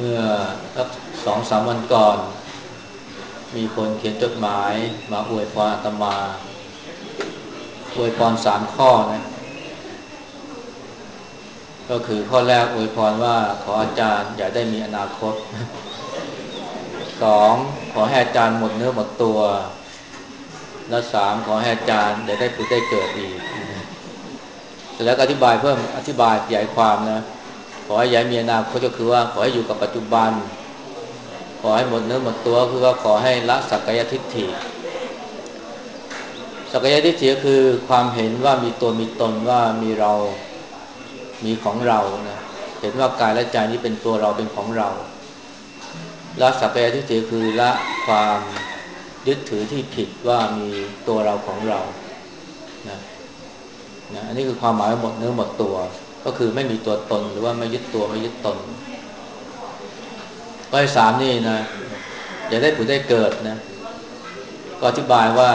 เมื่อสักสองสามวันก่อน มีคนเขียนจดหมาย มาอวยพรอาตมาอวยพรสามข้อนะก็คือข้อแรกอวยพรว่าขออาจารย์อย่าได้มีอนาคตสองขอให้อาจารย์หมดเนื้อหมดตัว และสามขอให้อาจารย์ได้ได้ผุดได้เกิดอีก แล้วอธิบายเพิ่มอธิบายใหญ่ความนะ ขอให้ย้ายมีอนาคตก็คือว่าขอให้อยู่กับปัจจุบัน ขอให้หมดเนื้อหมดตัวคือว่าขอให้ละสักกายทิฏฐิสักกายทิฏฐิก็คือความเห็นว่ามีตัวมีตนว่ามีเรามีของเรานะเห็นว่ากายและใจนี้เป็นตัวเราเป็นของเราละสักกายทิฏฐิคือละความยึดถือที่ผิดว่ามีตัวเราของเรานะนะอันนี้คือความหมายหมดเนื้อหมดตัว ก็คือไม่มีตัวตนหรือว่าไม่ยึดตัวไม่ยึดตนข้อที่สามนี่นะอย่าได้ผุดได้เกิดนะก็อธิบายว่า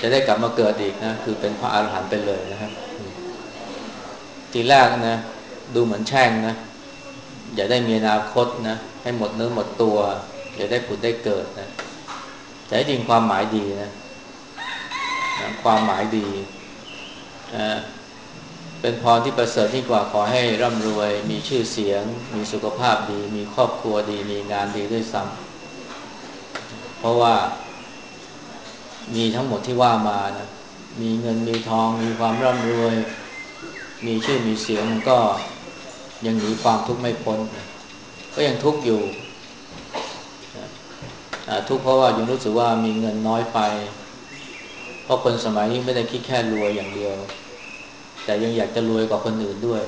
จะได้กลับมาเกิดอีกนะคือเป็นพระอาหารหันต์ไปเลยนะครับทีแรกนะดูเหมือนแช่งนะอย่าได้มีอนาคตนะให้หมดเนื้อหมดตัวอย่าได้ผุดได้เกิดนะแต่จริงความหมายดีนะนะความหมายดีนะ เป็นพรที่ประเสริฐที่งกว่าขอให้ร่ำรวย มีชื่อเสียง มีสุขภาพดี มีครอบครัวดี มีงานดีด้วยซ้ำเพราะว่า มีทั้งหมดที่ว่ามานะมีเงินมีทอง มีความร่ำรวย มีชื่อมีเสียงมันก็ยังหนีความทุกข์ไม่พ้น ก็ยังทุกข์อยู่ทุกข์เพราะว่ายังรู้สึกว่ามีเงินน้อยไป เพราะคนสมัยนี้ไม่ได้คิดแค่รวยอย่างเดียว แต่ยังอยากจะรวยกว่าคนอื่นด้วย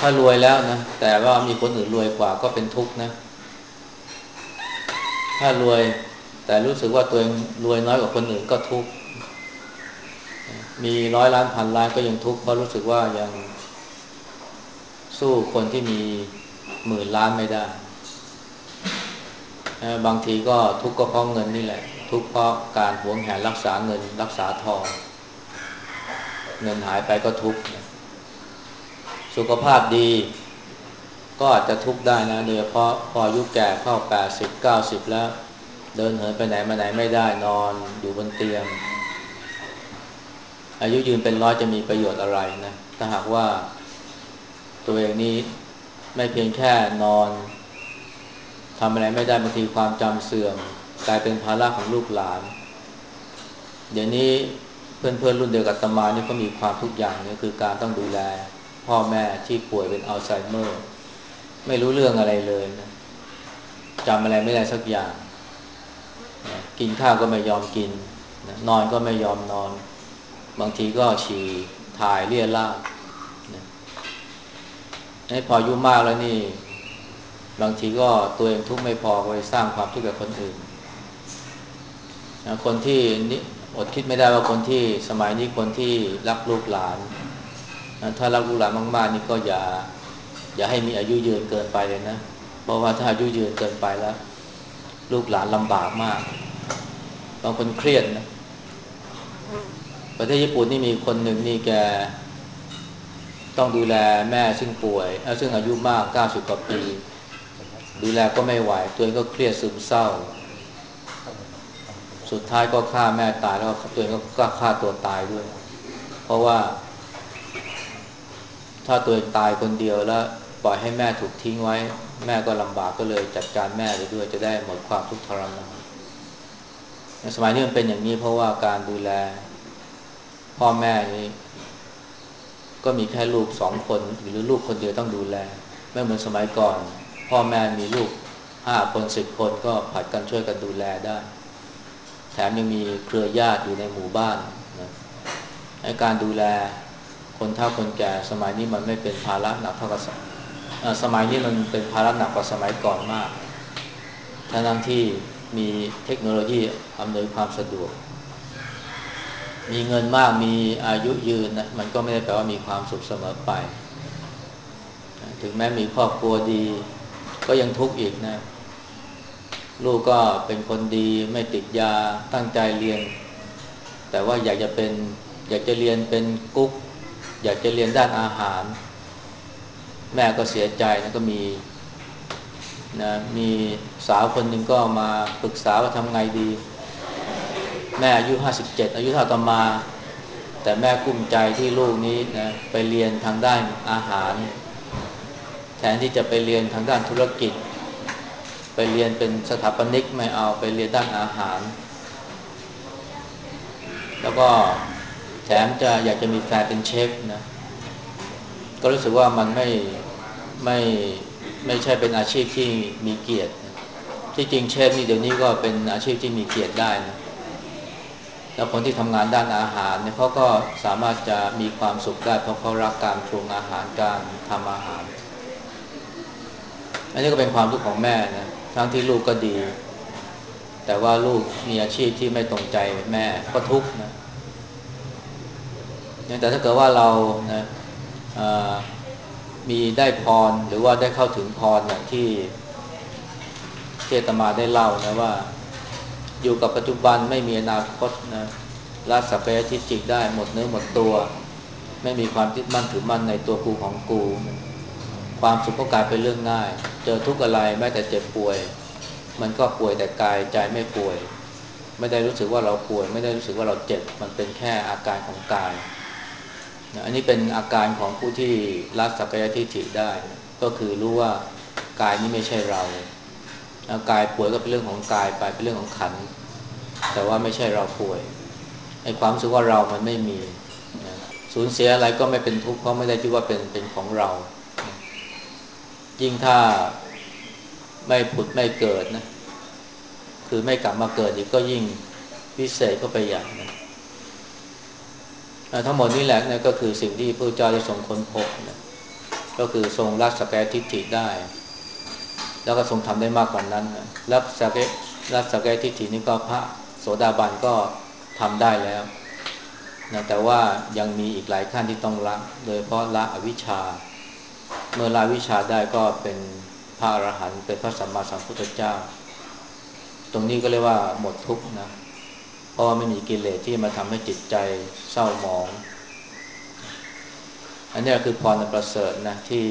ถ้ารวยแล้วนะ แต่ว่ามีคนอื่นรวยกว่าก็เป็นทุกข์นะ ถ้ารวยแต่รู้สึกว่าตัวเองรวยน้อยกว่าคนอื่นก็ทุกข์ มีร้อยล้านพันล้านก็ยังทุกข์เพราะรู้สึกว่ายังสู้คนที่มีหมื่นล้านไม่ได้ บางทีก็ทุกข์ก็เพราะเงินนี่แหละ ทุกข์เพราะการหวงแหนรักษาเงินรักษาทอง เงินหายไปก็ทุกข์สุขภาพดี ก็อาจจะทุกข์ได้นะโดยเฉพาะพออายุแก่เข้าแปดสิบเก้าสิบแล้ว เดินเหินไปไหนมาไหนไม่ได้นอนอยู่บนเตียง อายุยืนเป็นร้อยจะมีประโยชน์อะไรนะถ้าหากว่าตัวเองนี้ไม่เพียงแค่นอนทำอะไรไม่ได้บางทีความจำเสื่อม กลายเป็นภาระของลูกหลาน เดี๋ยวนี้ เพื่อนเพื่อนรุ่นเดียวกับตมานี่ก็มีความทุกอย่างนี่คือการต้องดูแล พ่อแม่ที่ป่วยเป็นอัลไซเมอร์ ไม่รู้เรื่องอะไรเลยนะจำอะไรไม่ได้สักอย่างนะกินข้าวก็ไม่ยอมกินนะนอนก็ไม่ยอมนอน บางทีก็ฉี่ถ่ายเลี่ยราดนะให้พออายุมากแล้วนี่ บางทีก็ตัวเองทุกข์ไม่พอไปสร้างความทุกข์กับคนอื่นนะคนที่นี่ อดคิดไม่ได้ว่าคนที่สมัยนี้คนที่รักลูกหลานถ้ารักลูกหลานมาก ๆ นี่ก็อย่า อย่าให้มีอายุยืนเกินไปเลยนะ เพราะว่าถ้าอายุยืนเกินไปแล้ว ลูกหลานลำบากมากบางคนเครียดนะประเทศญี่ปุ่นนี่มีคนหนึ่งนี่แก ต้องดูแลแม่ซึ่งป่วยซึ่งอายุมากเก้าสิบกว่าปี ดูแลก็ไม่ไหวตัวเองก็เครียดซึมเศร้า สุดท้ายก็ฆ่าแม่ตายแล้วตัวเองก็ฆ่าตัวตายด้วย เพราะว่า ถ้าตัวเองตายคนเดียวแล้วปล่อยให้แม่ถูกทิ้งไว้ แม่ก็ลำบากก็เลยจัดการแม่ไปด้วยจะได้หมดความทุกข์ทรมานในสมัยนี้มันเป็นอย่างนี้เพราะว่าการดูแล พ่อแม่นี้ก็มีแค่ลูกสองคนหรือลูกคนเดียวต้องดูแล ไม่เหมือนสมัยก่อน พ่อแม่มีลูกห้าคนสิบคนก็ผัดกันช่วยกันดูแลได้ แถมยังมีเครือญาติอยู่ในหมู่บ้านนะให้การดูแลคนเฒ่าคนแก่สมัยนี้มันไม่เป็นภาระหนักเท่ากับสมัยนี้มันเป็นภาระหนักกว่าสมัยก่อนมากทั้งที่มีเทคโนโลยีอำนวยความสะดวก มีเงินมากมีอายุยืนนะมันก็ไม่ได้แปลว่ามีความสุขเสมอไป ถึงแม้มีครอบครัวดี ก็ยังทุกข์อีกนะ ลูกก็เป็นคนดีไม่ติดยาตั้งใจเรียน แต่ว่าอยากจะเป็นอยากจะเรียนเป็นกุ๊ก อยากจะเรียนด้านอาหาร แม่ก็เสียใจนะก็มีนะมีสาวคนหนึ่งก็มาปรึกษาว่าทำไงดี แม่อายุห้าสิบเจ็ดอายุเท่าตมา แต่แม่กุ้มใจที่ลูกนี้นะไปเรียนทางด้านอาหาร แทนที่จะไปเรียนทางด้านธุรกิจ ไปเรียนเป็นสถาปนิกไม่เอาไปเรียนด้านอาหาร แล้วก็แถมจะอยากจะมีแฟนเป็นเชฟนะก็รู้สึกว่ามันไม่ไม่ไม่ใช่เป็นอาชีพที่มีเกียรติที่จริงเชฟนี่เดี๋ยวนี้ก็เป็นอาชีพที่มีเกียรติได้นะแล้วคนที่ทำงานด้านอาหารเนี่ยเขาก็สามารถจะมีความสุขได้เพราะเขารักการปรุงอาหารการทำอาหาร อันนี้ก็เป็นความทุกข์ของแม่นะ ทั้งที่ลูกก็ดี แต่ว่าลูกมีอาชีพที่ไม่ตรงใจแม่ก็ทุกข์นะแต่ถ้าเกิดว่าเรานะมีได้พรหรือว่าได้เข้าถึงพรอย่างที่เทตมาได้เล่านะว่า อยู่กับปัจจุบันไม่มีอนาคตนะละสัพเพทิจิกได้หมดเนื้อหมดตัว ไม่มีความยึดมั่นถือมั่นในตัวกูของกู ความสุขก็กลายเป็นเรื่องง่าย เจอทุกข์อะไรแม้แต่เจ็บป่วย มันก็ป่วยแต่กายใจไม่ป่วย ไม่ได้รู้สึกว่าเราป่วย ไม่ได้รู้สึกว่าเราเจ็บ มันเป็นแค่อาการของกายอันนี้เป็นอาการของผู้ที่รัสักยทิฏฐิได้ ก็คือรู้ว่ากายนี้ไม่ใช่เรากายป่วยก็เป็นเรื่องของกายไปเป็นเรื่องของขัน แต่ว่าไม่ใช่เราป่วยไอ้ความรู้สึกว่าเรามันไม่มีสูญเสียอะไรก็ไม่เป็นทุกข์เพราะไม่ได้คิดว่าเป็นเป็นของเรา ยิ่งถ้าไม่ผุดไม่เกิดนะ คือไม่กลับมาเกิดอีกก็ยิ่งพิเศษก็ไปอย่างนะทั้งหมดนี้แหละนะก็คือสิ่งที่พระเจ้าได้ทรงค้นพบนะก็คือทรงรักสแกทิฏฐิได้ แล้วก็ทรงทำได้มากกว่านั้นนะรักสแกรักสแกทิฏฐินี้ก็พระโสดาบันก็ทำได้แล้วนะแต่ว่ายังมีอีกหลายขั้นที่ต้องละ โดยเพราะละอวิชชา เมื่อละวิชาได้ก็เป็นพระอรหันต์เป็นพระสัมมาสัมพุทธเจ้า ตรงนี้ก็เรียกว่าหมดทุกข์นะ เพราะว่าไม่มีกิเลสที่มาทำให้จิตใจเศร้าหมอง อันนี้คือพรประเสริฐนะที่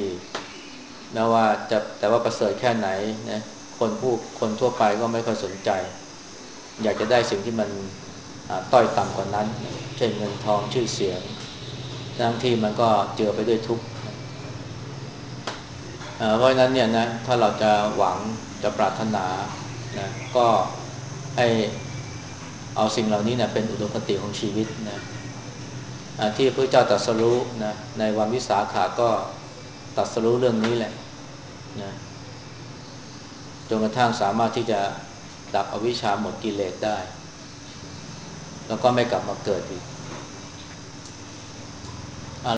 แม้ว่าจะแต่ว่าประเสริฐแค่ไหนนะคนผู้คนทั่วไปก็ไม่ค่อยสนใจ อยากจะได้สิ่งที่มันต้อยต่ำกว่านั้น เช่นเงินทองชื่อเสียงทั้งที่มันก็เจือไปด้วยทุกข์ เพราะนั้นเนี่ยนะถ้าเราจะหวังจะปรารถนานะก็ให้เอาสิ่งเหล่านี้เนะเป็นอุดมคติของชีวิตนะที่พระเจ้าตรัสรู้นะในวันวิสาขาก็ตรัสรู้เรื่องนี้แหละนะจนกระทั่งสามารถที่จะดับอวิชชาหมดกิเลสได้ แล้วก็ไม่กลับมาเกิดอีก